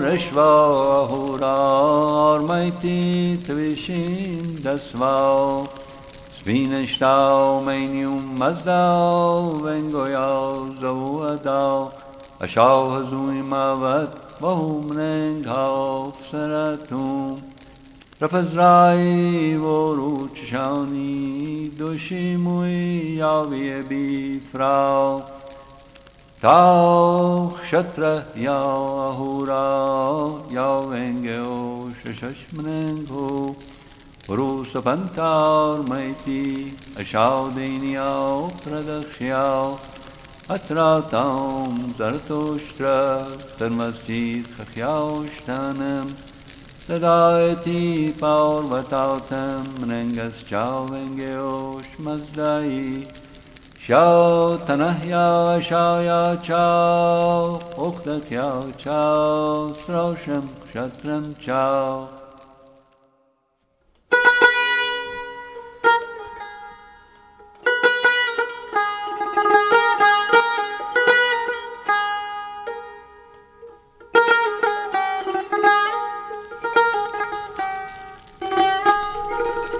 Reshva hurar maiti tvishin dasva Svinestau menium mazdau vengoyau zawadau Ashau hazui mavat vahum nenghav saratum Rafazrai voru Tau Kshatra Yau Ahura Yau Engeo Shashashmanengo Rusapantar Maiti का क्षत्रयाहुरा या व्यङ्ग्योष्मृङ्गो पुरुष पन्तार्मैति अशावयिन्या प्रदक्ष्या अत्रातां तर्तोमस्जी सख्याष्ठानं सदायती पार्वता नृङ्गश्च व्यङ्ग्योष्मजदायी Shao tanahya shaya chao okdakyao chao srosham kshatram chao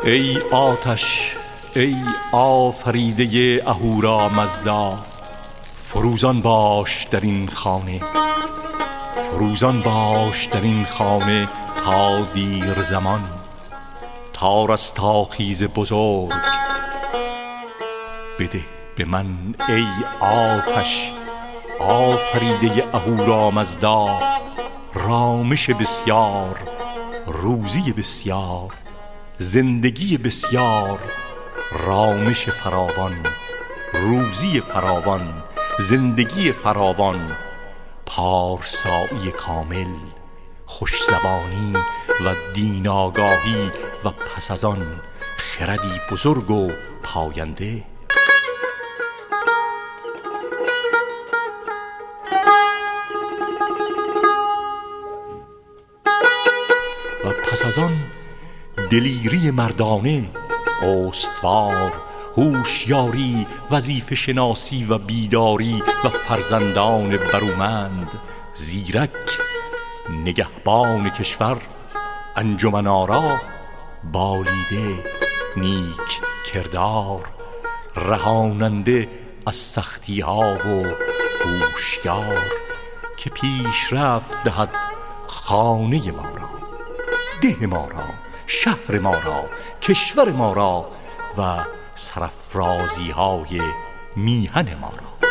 Ey Ataş! ای آفریده اهورا مزدا فروزان باش در این خانه فروزان باش در این خانه تا دیر زمان تا رستا خیز بزرگ بده به من ای آتش آفریده اهورا مزدا رامش بسیار روزی بسیار زندگی بسیار رامش فراوان روزی فراوان زندگی فراوان پارسایی کامل خوشزبانی و دیناگاهی و پس از آن خردی بزرگ و پاینده. و پس از آن دلیری مردانه استوار هوشیاری وظیفه شناسی و بیداری و فرزندان برومند زیرک نگهبان کشور انجمن بالیده نیک کردار رهاننده از سختی ها و هوشیار که پیشرفت دهد خانه ما را ده ما را. شهر ما را کشور ما را و سرفرازی های میهن ما را.